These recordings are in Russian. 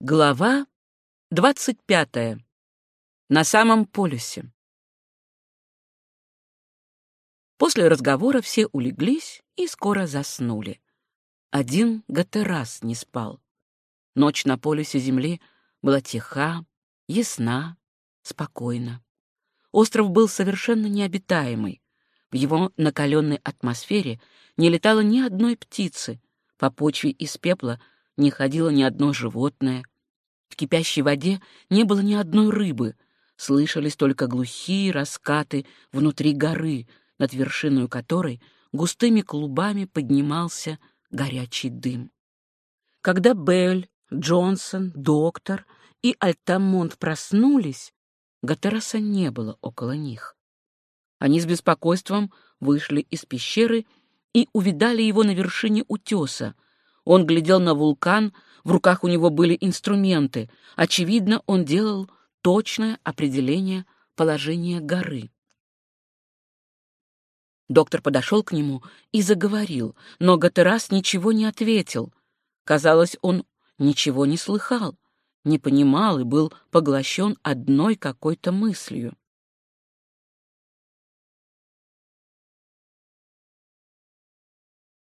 Глава двадцать пятая. На самом полюсе. После разговора все улеглись и скоро заснули. Один Гатерас не спал. Ночь на полюсе Земли была тиха, ясна, спокойна. Остров был совершенно необитаемый. В его накаленной атмосфере не летало ни одной птицы, по почве из пепла — не ходило ни одно животное. В кипящей воде не было ни одной рыбы, слышались только глухие раскаты внутри горы, над вершиной которой густыми клубами поднимался горячий дым. Когда Белль, Джонсон, доктор и Альтамонт проснулись, Гатераса не было около них. Они с беспокойством вышли из пещеры и увидали его на вершине утеса, он глядел на вулкан, в руках у него были инструменты. Очевидно, он делал точное определение положения горы. Доктор подошел к нему и заговорил, но Гатерас ничего не ответил. Казалось, он ничего не слыхал, не понимал и был поглощен одной какой-то мыслью.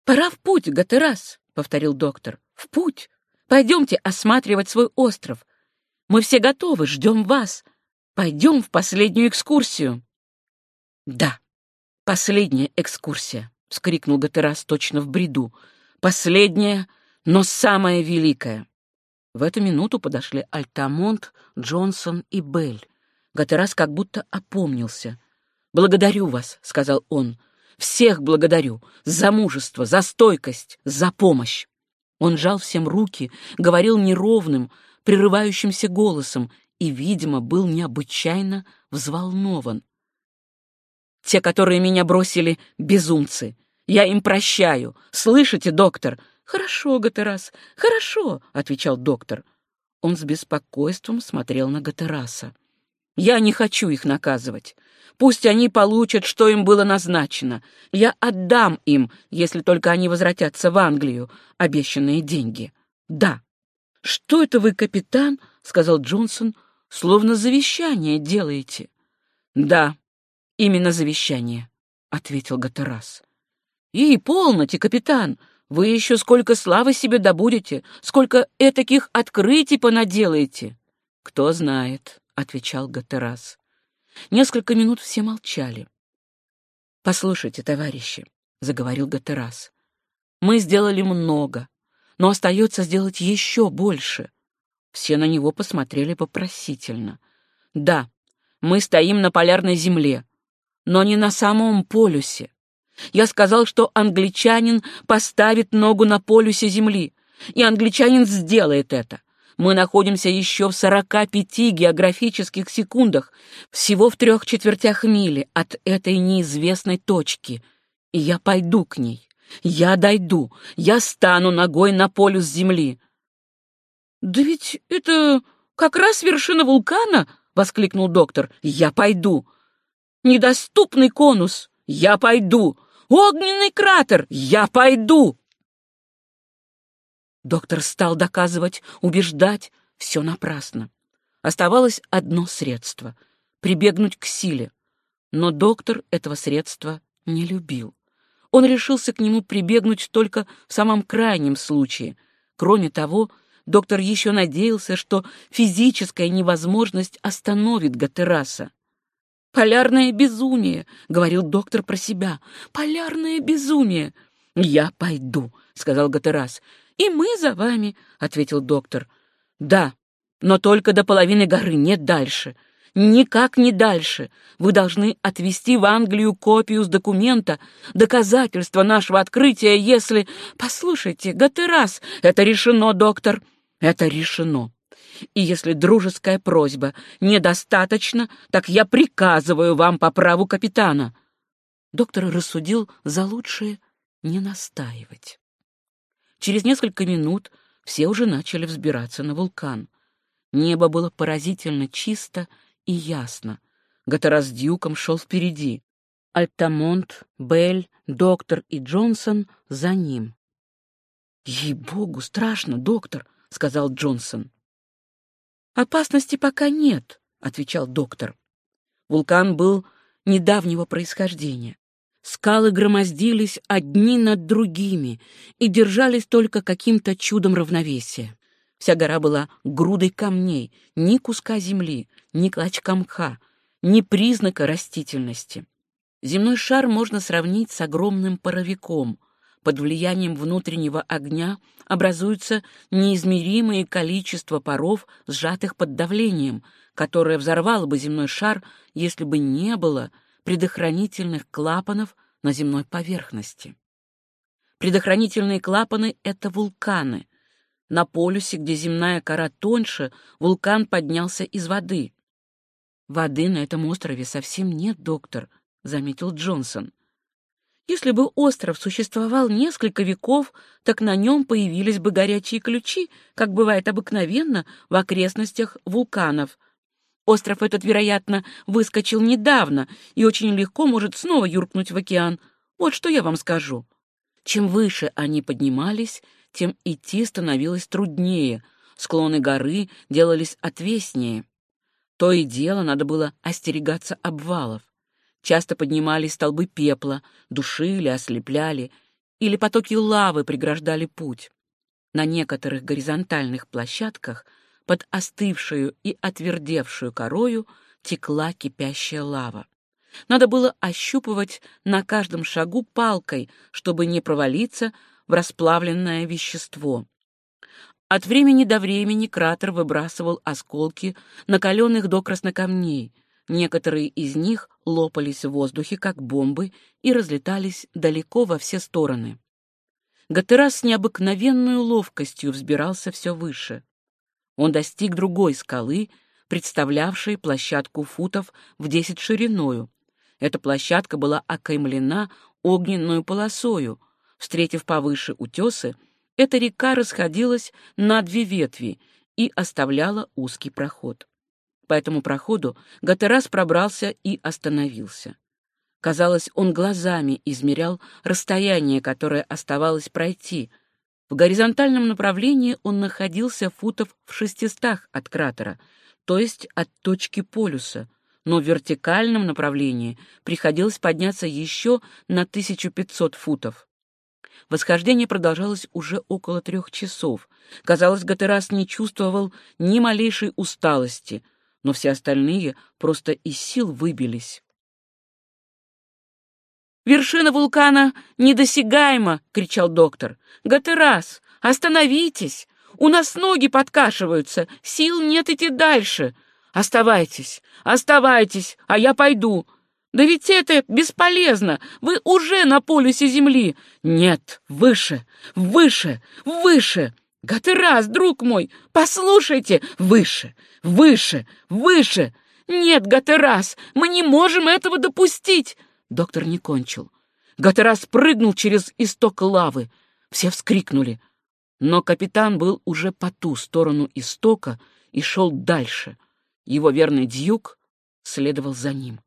«Пора в путь, Гатерас!» — повторил доктор. «В путь! Пойдемте осматривать свой остров. Мы все готовы, ждем вас. Пойдем в последнюю экскурсию». «Да, последняя экскурсия», — вскрикнул Гатерас точно в бреду. «Последняя, но самая великая». В эту минуту подошли Альтамонт, Джонсон и Белль. Гатерас как будто опомнился. «Благодарю вас», — сказал он, — всех благодарю за мужество, за стойкость, за помощь. Он жал всем руки, говорил неровным, прерывающимся голосом и, видимо, был необычайно взволнован. «Те, которые меня бросили, безумцы. Я им прощаю. Слышите, доктор?» «Хорошо, Гатерас, хорошо», — отвечал доктор. Он с беспокойством смотрел на Гатераса. «Я не хочу их наказывать. Пусть они получат, что им было назначено. Я отдам им, если только они возвратятся в Англию, обещанные деньги. Да. Что это вы, капитан, сказал Джонсон, словно завещание делаете? Да, именно завещание, ответил Гатерас. И полноте, капитан, вы еще сколько славы себе добудете, сколько этаких открытий понаделаете. Кто знает, отвечал Гатерас. Несколько минут все молчали. «Послушайте, товарищи», — заговорил Гатерас, — «мы сделали много, но остается сделать еще больше». Все на него посмотрели вопросительно. «Да, мы стоим на полярной земле, но не на самом полюсе. Я сказал, что англичанин поставит ногу на полюсе Земли, и англичанин сделает это. Мы находимся еще в 45 географических секундах, всего в трех четвертях мили от этой неизвестной точки. И я пойду к ней. Я дойду. Я стану ногой на полюс Земли. «Да ведь это как раз вершина вулкана!» — воскликнул доктор. «Я пойду!» «Недоступный конус! Я пойду! Огненный кратер! Я пойду!» Доктор стал доказывать, убеждать. Все напрасно. Оставалось одно средство — прибегнуть к силе. Но доктор этого средства не любил. Он решился к нему прибегнуть только в самом крайнем случае. Кроме того, доктор еще надеялся, что физическая невозможность остановит Гатераса. «Полярное безумие», — говорил доктор про себя, — «полярное безумие». «Я пойду», — сказал Гатерас. «И мы за вами», — ответил доктор. «Да, но только до половины горы, не дальше. Никак не дальше. Вы должны отвезти в Англию копию с документа, доказательства нашего открытия, если... Послушайте, Гатерас, это решено, доктор, это решено. И если дружеская просьба недостаточно, так я приказываю вам по праву капитана». Доктор рассудил за лучшее не настаивать. Через несколько минут все уже начали взбираться на вулкан. Небо было поразительно чисто и ясно. Гатара с Дьюком шел впереди. Альтамонт, Белль, доктор и Джонсон за ним. «Ей-богу, страшно, доктор», — сказал Джонсон. «Опасности пока нет», — отвечал доктор. Вулкан был недавнего происхождения. Скалы громоздились одни над другими и держались только каким-то чудом равновесия. Вся гора была грудой камней, ни куска земли, ни клочка мха, ни признака растительности. Земной шар можно сравнить с огромным паровиком. Под влиянием внутреннего огня образуется неизмеримое количество паров, сжатых под давлением, которое взорвало бы земной шар, если бы не было предохранительных клапанов на земной поверхности. Предохранительные клапаны — это вулканы. На полюсе, где земная кора тоньше, вулкан поднялся из воды. «Воды на этом острове совсем нет, доктор», — заметил Джонсон. «Если бы остров существовал несколько веков, так на нем появились бы горячие ключи, как бывает обыкновенно в окрестностях вулканов», Остров этот, вероятно, выскочил недавно и очень легко может снова юркнуть в океан. Вот что я вам скажу. Чем выше они поднимались, тем идти становилось труднее, склоны горы делались отвеснее. То и дело надо было остерегаться обвалов. Часто поднимались столбы пепла, душили, ослепляли, или потоки лавы преграждали путь. На некоторых горизонтальных площадках — под остывшую и отвердевшую корою текла кипящая лава. Надо было ощупывать на каждом шагу палкой, чтобы не провалиться в расплавленное вещество. От времени до времени кратер выбрасывал осколки, накаленных до краснокамней. Некоторые из них лопались в воздухе, как бомбы, и разлетались далеко во все стороны. Гатерас с необыкновенной ловкостью взбирался все выше он достиг другой скалы, представлявшей площадку футов в десять шириною. Эта площадка была окаймлена огненную полосою. Встретив повыше утесы, эта река расходилась на две ветви и оставляла узкий проход. По этому проходу Гатерас пробрался и остановился. Казалось, он глазами измерял расстояние, которое оставалось пройти, в горизонтальном направлении он находился футов в шестистах от кратера, то есть от точки полюса, но в вертикальном направлении приходилось подняться еще на 1500 футов. Восхождение продолжалось уже около трех часов. Казалось, Гатерас не чувствовал ни малейшей усталости, но все остальные просто из сил выбились. «Вершина вулкана недосягаема!» — кричал доктор. «Гатерас, остановитесь! У нас ноги подкашиваются, сил нет идти дальше. Оставайтесь, оставайтесь, а я пойду. Да ведь это бесполезно, вы уже на полюсе Земли. Нет, выше, выше, выше!» «Гатерас, друг мой, послушайте! Выше, выше, выше! Нет, Гатерас, мы не можем этого допустить! Доктор не кончил. Гатера спрыгнул через исток лавы. Все вскрикнули. Но капитан был уже по ту сторону истока и шел дальше. Его верный дьюк следовал за ним.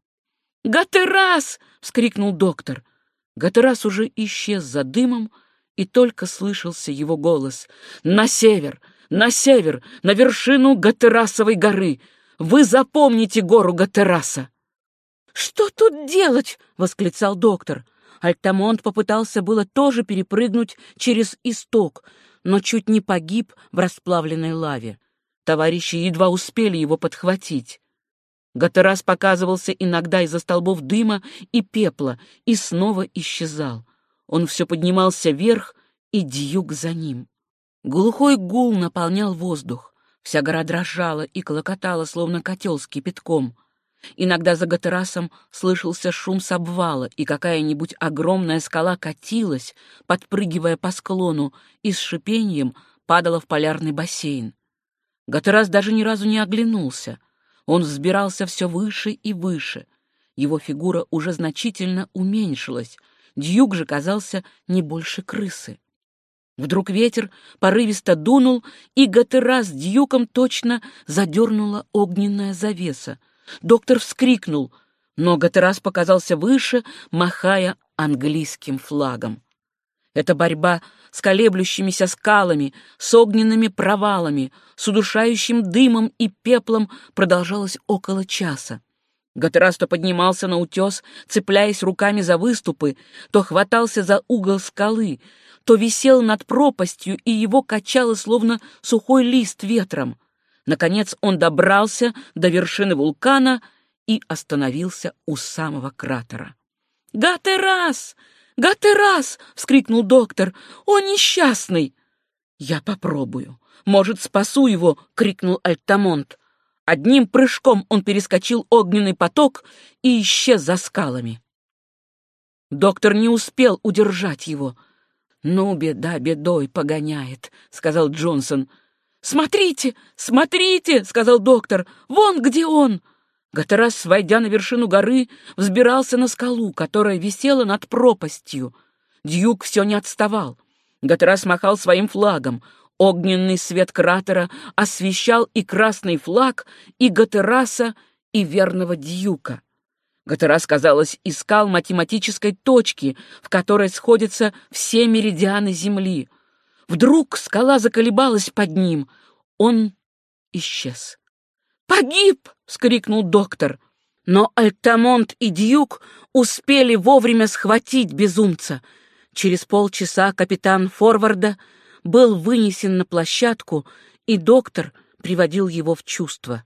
«Гатерас!» — вскрикнул доктор. Гатерас уже исчез за дымом, и только слышался его голос. «На север! На север! На вершину Гатерасовой горы! Вы запомните гору Гатераса!» «Что тут делать?» — восклицал доктор. Альтамонт попытался было тоже перепрыгнуть через исток, но чуть не погиб в расплавленной лаве. Товарищи едва успели его подхватить. Гатерас показывался иногда из-за столбов дыма и пепла и снова исчезал. Он все поднимался вверх, и дьюк за ним. Глухой гул наполнял воздух. Вся гора дрожала и колокотала, словно котел с кипятком. Иногда за Гатерасом слышался шум с обвала, и какая-нибудь огромная скала катилась, подпрыгивая по склону, и с шипением падала в полярный бассейн. Гатерас даже ни разу не оглянулся. Он взбирался все выше и выше. Его фигура уже значительно уменьшилась. Дьюк же казался не больше крысы. Вдруг ветер порывисто дунул, и Гатерас с Дьюком точно задернула огненная завеса — Доктор вскрикнул, но Гатерас показался выше, махая английским флагом. Эта борьба с колеблющимися скалами, с огненными провалами, с удушающим дымом и пеплом продолжалось около часа. Гатерас то поднимался на утес, цепляясь руками за выступы, то хватался за угол скалы, то висел над пропастью, и его качало, словно сухой лист ветром. Наконец он добрался до вершины вулкана и остановился у самого кратера. «Гатерас! Гатерас!» — вскрикнул доктор. «О, несчастный!» «Я попробую. Может, спасу его!» — крикнул Альтамонт. Одним прыжком он перескочил огненный поток и исчез за скалами. Доктор не успел удержать его. «Ну, беда бедой погоняет», — сказал Джонсон. «Смотрите, смотрите!» — сказал доктор. «Вон где он!» Гатерас, войдя на вершину горы, взбирался на скалу, которая висела над пропастью. Дьюк все не отставал. Гатерас махал своим флагом. Огненный свет кратера освещал и красный флаг, и Гатераса, и верного Дьюка. Гатерас, казалось, искал математической точки, в которой сходятся все меридианы Земли. Вдруг скала заколебалась под ним. Он исчез. «Погиб!» — вскрикнул доктор. Но Альтамонт и Дьюк успели вовремя схватить безумца. Через полчаса капитан Форварда был вынесен на площадку, и доктор приводил его в чувство.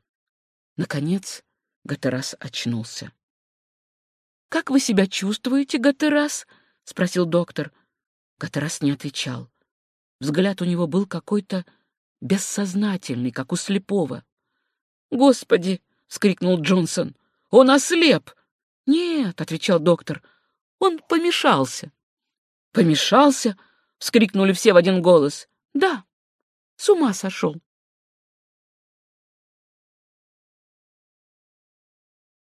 Наконец Гатерас очнулся. «Как вы себя чувствуете, Гатерас?» — спросил доктор. Гатерас не отвечал. Взгляд у него был какой-то бессознательный, как у слепого. «Господи!» — вскрикнул Джонсон. «Он ослеп!» «Нет», — отвечал доктор, — «он помешался». «Помешался?» — вскрикнули все в один голос. «Да, с ума сошел».